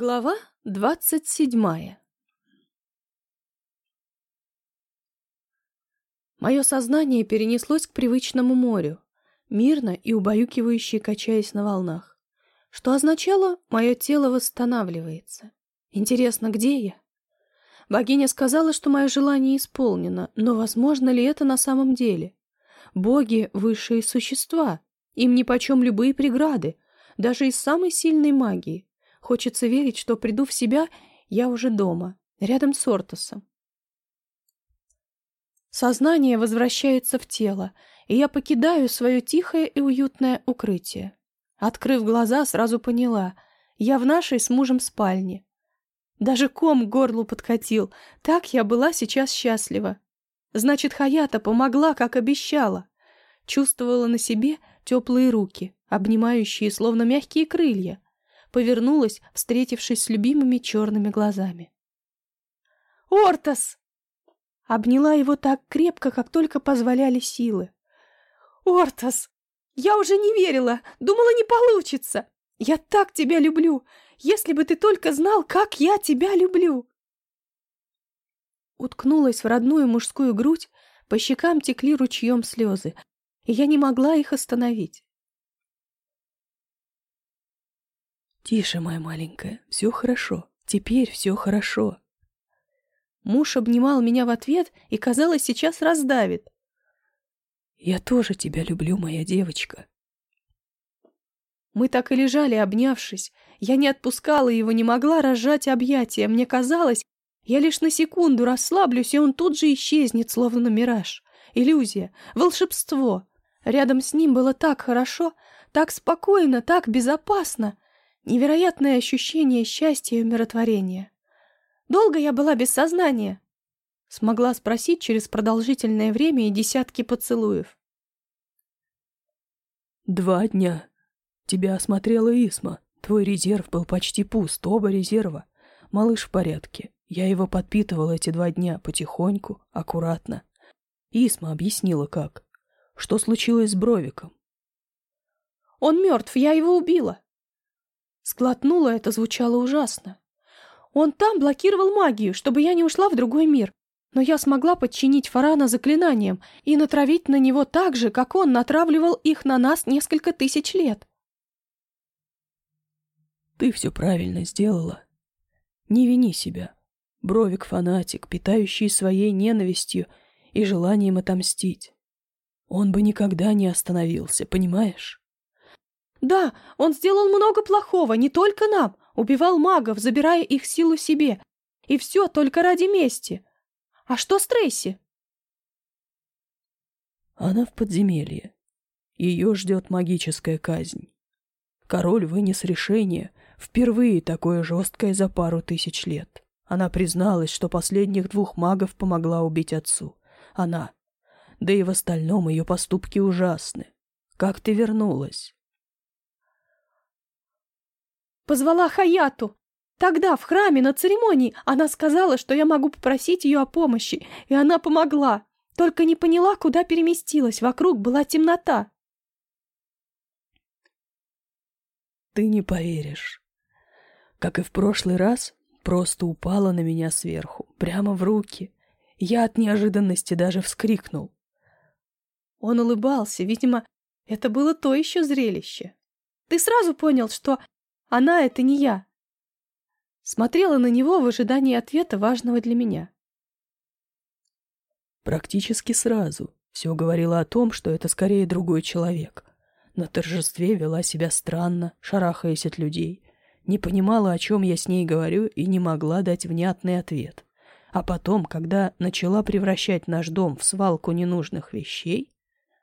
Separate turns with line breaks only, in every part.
Глава двадцать седьмая Мое сознание перенеслось к привычному морю, мирно и убаюкивающе качаясь на волнах, что означало, мое тело восстанавливается. Интересно, где я? Богиня сказала, что мое желание исполнено, но возможно ли это на самом деле? Боги — высшие существа, им нипочем любые преграды, даже из самой сильной магии. Хочется верить, что приду в себя, я уже дома, рядом с Ортосом. Сознание возвращается в тело, и я покидаю свое тихое и уютное укрытие. Открыв глаза, сразу поняла, я в нашей с мужем спальне. Даже ком к горлу подкатил, так я была сейчас счастлива. Значит, Хаята помогла, как обещала. Чувствовала на себе теплые руки, обнимающие словно мягкие крылья, повернулась, встретившись с любимыми черными глазами. «Ортас!» Обняла его так крепко, как только позволяли силы. «Ортас! Я уже не верила, думала, не получится! Я так тебя люблю! Если бы ты только знал, как я тебя люблю!» Уткнулась в родную мужскую грудь, по щекам текли ручьем слезы, и я не могла их остановить.
«Тише, моя маленькая, все хорошо. Теперь все хорошо».
Муж обнимал меня в ответ и, казалось, сейчас раздавит.
«Я тоже тебя люблю, моя девочка».
Мы так и лежали, обнявшись. Я не отпускала его, не могла разжать объятия. Мне казалось, я лишь на секунду расслаблюсь, и он тут же исчезнет, словно мираж. Иллюзия, волшебство. Рядом с ним было так хорошо, так спокойно, так безопасно. Невероятное ощущение счастья и умиротворения. Долго я была без сознания? Смогла спросить через продолжительное время и десятки поцелуев.
Два дня. Тебя осмотрела Исма. Твой резерв был почти пуст, оба резерва. Малыш в порядке. Я его подпитывала эти два дня потихоньку, аккуратно. Исма объяснила, как. Что случилось с Бровиком?
Он мертв, я его убила. Сглотнула, это звучало ужасно. Он там блокировал магию, чтобы я не ушла в другой мир. Но я смогла подчинить Фарана заклинанием и натравить на него так же, как он натравливал их на нас несколько тысяч лет.
Ты все правильно сделала. Не вини себя. Бровик фанатик, питающий своей ненавистью и желанием отомстить. Он бы никогда не остановился, понимаешь?
Да, он сделал много плохого, не только нам. Убивал магов, забирая их силу себе. И все только ради мести. А что с Трейси?
Она в подземелье. Ее ждет магическая казнь. Король вынес решение, впервые такое жесткое за пару тысяч лет. Она призналась, что последних двух магов помогла убить отцу. Она. Да и в остальном ее поступки ужасны. Как ты вернулась?
Позвала Хаяту. Тогда, в храме, на церемонии, она сказала, что я могу попросить ее о помощи, и она помогла. Только не поняла, куда переместилась. Вокруг была темнота.
Ты не поверишь. Как и в прошлый раз, просто упала на меня сверху, прямо в руки. Я от неожиданности даже вскрикнул.
Он улыбался, видимо, это было то еще зрелище. Ты сразу понял, что она — это не я. Смотрела на него в ожидании ответа, важного для меня.
Практически сразу. Все говорило о том, что это скорее другой человек. На торжестве вела себя странно, шарахаясь от людей. Не понимала, о чем я с ней говорю, и не могла дать внятный ответ. А потом, когда начала превращать наш дом в свалку ненужных вещей,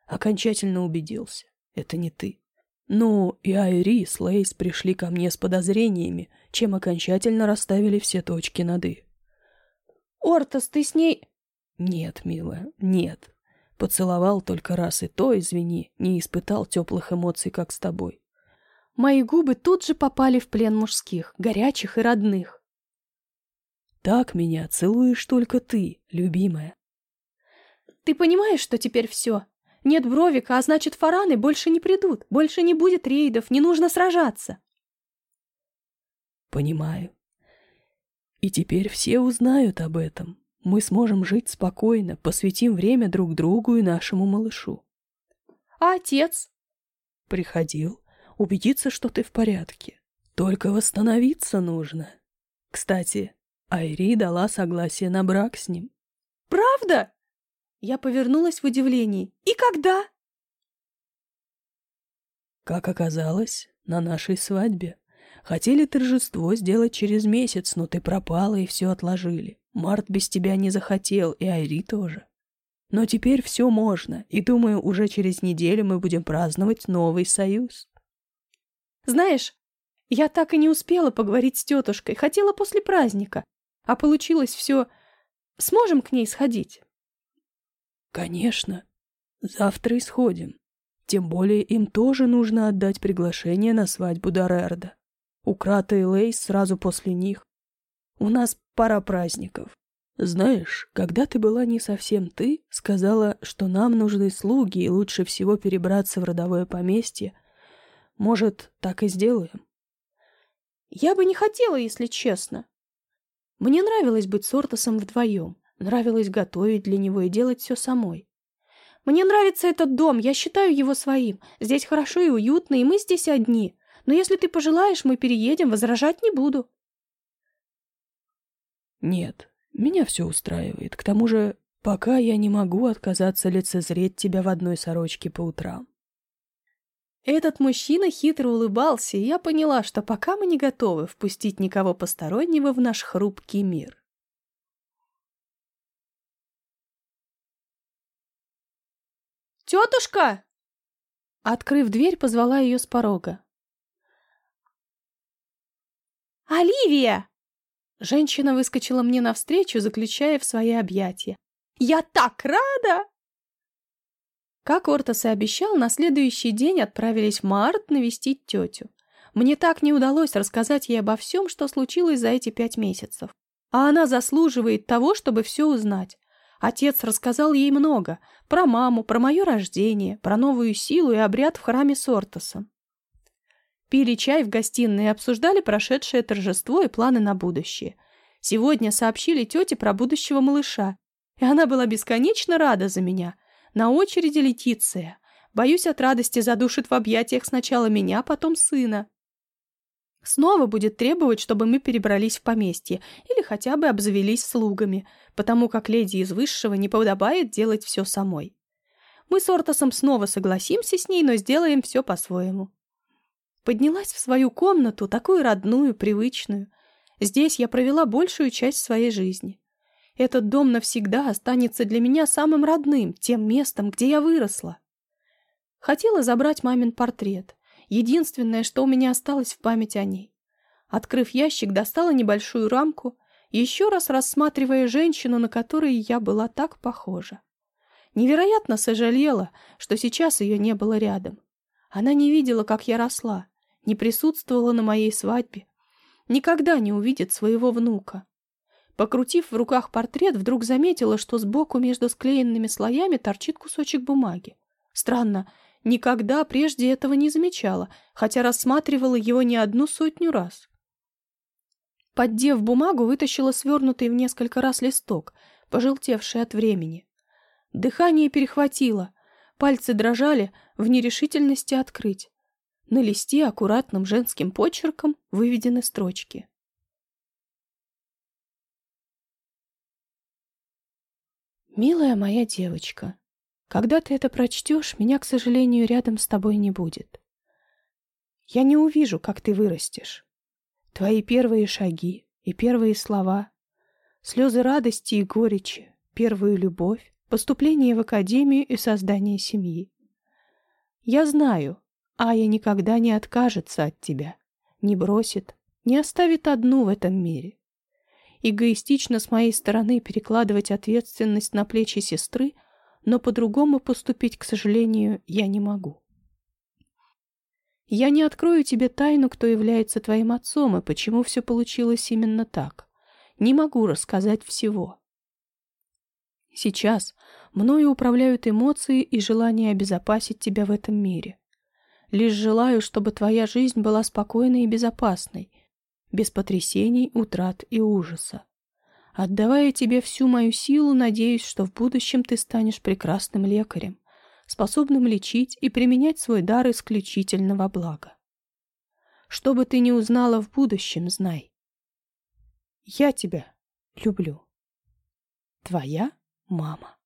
окончательно убедился. Это не ты. Ну, и Айри с Лейс пришли ко мне с подозрениями, чем окончательно расставили все точки над «и».
«Ортас, ты с ней...»
«Нет, милая, нет. Поцеловал только раз, и то, извини, не испытал теплых эмоций, как с тобой».
Мои губы тут же попали в плен мужских, горячих и родных.
«Так меня целуешь только ты, любимая».
«Ты понимаешь, что теперь все? Нет Бровика, а значит, фараны больше не придут, больше не будет рейдов, не нужно сражаться.
Понимаю. И теперь все узнают об этом. Мы сможем жить спокойно, посвятим время друг другу и нашему малышу.
А отец?
Приходил. Убедиться, что ты в порядке. Только восстановиться нужно. Кстати, Айри дала согласие на брак с ним.
Правда? Я повернулась в удивлении. И когда?
Как оказалось, на нашей свадьбе. Хотели торжество сделать через месяц, но ты пропала и все отложили. Март без тебя не захотел, и Айри тоже. Но теперь все можно, и, думаю, уже через неделю мы будем праздновать новый союз.
Знаешь, я так и не успела поговорить с тетушкой, хотела после праздника, а получилось все... Сможем к ней сходить?
Конечно. Завтра исходим. Тем более им тоже нужно отдать приглашение на свадьбу Дорерда. У Крата и Лейс сразу после них. У нас пара праздников. Знаешь, когда ты была не совсем ты, сказала, что нам нужны слуги и лучше всего перебраться в родовое поместье. Может, так и сделаем?
Я бы не хотела, если честно. Мне нравилось быть с Ортосом вдвоем, нравилось готовить для него и делать все самой. Мне нравится этот дом, я считаю его своим. Здесь хорошо и уютно, и мы здесь одни. Но если ты пожелаешь, мы переедем, возражать не буду.
Нет, меня все устраивает. К тому же, пока я не могу отказаться лицезреть тебя в одной сорочке по утрам.
Этот мужчина хитро улыбался, и я поняла, что пока мы не готовы впустить никого постороннего в наш хрупкий мир. «Тетушка!» Открыв дверь, позвала ее с порога. «Оливия!» Женщина выскочила мне навстречу, заключая в свои объятия. «Я так рада!» Как Ортос и обещал, на следующий день отправились в Март навестить тетю. Мне так не удалось рассказать ей обо всем, что случилось за эти пять месяцев. А она заслуживает того, чтобы все узнать. Отец рассказал ей много. Про маму, про мое рождение, про новую силу и обряд в храме с Ортосом. Пили чай в гостиной и обсуждали прошедшее торжество и планы на будущее. Сегодня сообщили тете про будущего малыша. И она была бесконечно рада за меня – на очереди Летиция. Боюсь, от радости задушит в объятиях сначала меня, потом сына. Снова будет требовать, чтобы мы перебрались в поместье или хотя бы обзавелись слугами, потому как леди из высшего не подобает делать все самой. Мы с Ортосом снова согласимся с ней, но сделаем все по-своему. Поднялась в свою комнату, такую родную, привычную. Здесь я провела большую часть своей жизни. Этот дом навсегда останется для меня самым родным, тем местом, где я выросла. Хотела забрать мамин портрет. Единственное, что у меня осталось в память о ней. Открыв ящик, достала небольшую рамку, еще раз рассматривая женщину, на которой я была так похожа. Невероятно сожалела, что сейчас ее не было рядом. Она не видела, как я росла, не присутствовала на моей свадьбе, никогда не увидит своего внука. Покрутив в руках портрет, вдруг заметила, что сбоку между склеенными слоями торчит кусочек бумаги. Странно, никогда прежде этого не замечала, хотя рассматривала его не одну сотню раз. Поддев бумагу, вытащила свернутый в несколько раз листок, пожелтевший от времени. Дыхание перехватило, пальцы дрожали в нерешительности открыть. На листе аккуратным женским почерком выведены строчки. «Милая моя девочка, когда ты это прочтешь, меня, к сожалению, рядом с тобой не будет. Я не увижу, как ты вырастешь. Твои первые шаги и первые слова, слезы радости и горечи, первую любовь, поступление в академию и создание семьи. Я знаю, Ая никогда не откажется от тебя, не бросит, не оставит одну в этом мире. Эгоистично с моей стороны перекладывать ответственность на плечи сестры, но по-другому поступить, к сожалению, я не могу. Я не открою тебе тайну, кто является твоим отцом и почему все получилось именно так. Не могу рассказать всего. Сейчас мною управляют эмоции и желание обезопасить тебя в этом мире. Лишь желаю, чтобы твоя жизнь была спокойной и безопасной, без потрясений, утрат и ужаса. Отдавая тебе всю мою силу, надеюсь, что в будущем ты станешь прекрасным лекарем, способным лечить и применять свой дар исключительно во благо. Что бы ты ни узнала в будущем, знай. Я тебя люблю. Твоя мама.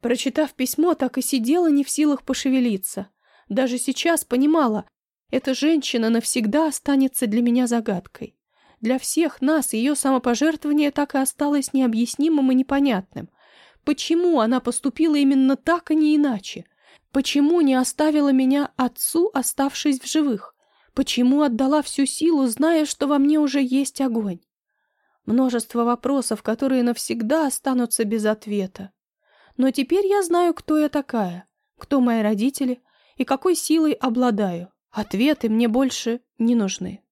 Прочитав письмо, так и сидела не в силах пошевелиться. Даже сейчас понимала, эта женщина навсегда останется для меня загадкой. Для всех нас ее самопожертвование так и осталось необъяснимым и непонятным. Почему она поступила именно так, а не иначе? Почему не оставила меня отцу, оставшись в живых? Почему отдала всю силу, зная, что во мне уже есть огонь? Множество вопросов, которые навсегда останутся без ответа. Но теперь я знаю, кто я такая, кто мои родители и какой силой обладаю. Ответы мне больше не нужны.